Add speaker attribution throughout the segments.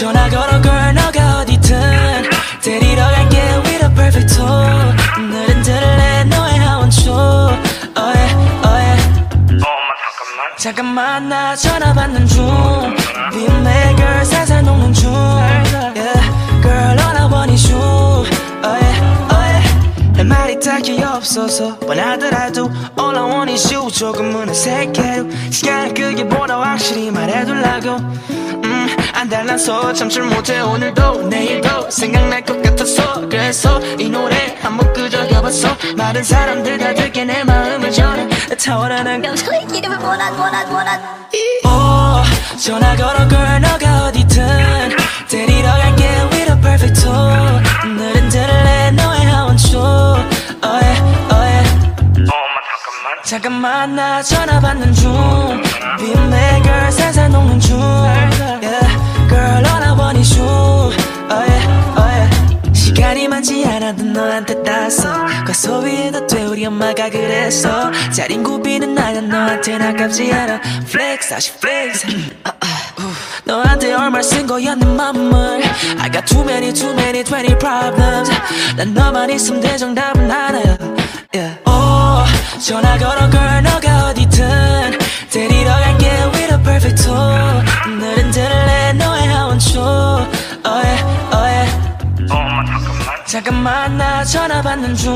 Speaker 1: 전화 걸어 girl
Speaker 2: 잠깐만
Speaker 1: 나 전화 받는 중. 위험해 girl 살살 녹는 중. Yeah. Girl all I want is you. Oh yeah, oh yeah. 내 말이 딱히 없어서 뻔하더라도 All I want is you. 조금은 어색해도 시간을 끄기보다 확실히 말해둘라고. 음, 안 달라서 참질 못해. 오늘도 내일도 생각날 것 많은 사람들 다 듣게 내 마음을 전해. 타오르는
Speaker 3: 영상의 이름을 원한 원한 원한.
Speaker 1: 오 전화 걸어 girl 너가 어디든. 데리러 갈게 with a perfect tour. 오늘은 들을래 너의 하원초. oh yeah, oh yeah.
Speaker 2: 엄마 잠깐만.
Speaker 1: 잠깐만 나 전화 받는 중. 위험해 girl 살살 녹는 중. Yeah. Girl all I want is you. oh yeah, oh yeah. 시간이 많지 않아도 너한테 땄어 과소비해도 돼 우리 엄마가 그랬어. 잘 인구비는 나가 너한텐 아깝지 않아. Flex 다시 flex. 아, 아, 우. 너한테 얼마 쓴 거야 내 맘을. I got too many too many 20 problems. 난 너만 있으면 돼 정답은 하나야 yeah. oh, 전화 걸어 girl 너가 어디든. 데리러 갈 잠깐만 나 전화 받는 중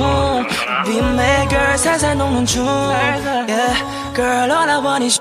Speaker 1: 위험해 girl 살살 녹는 중 yeah. Girl all I want is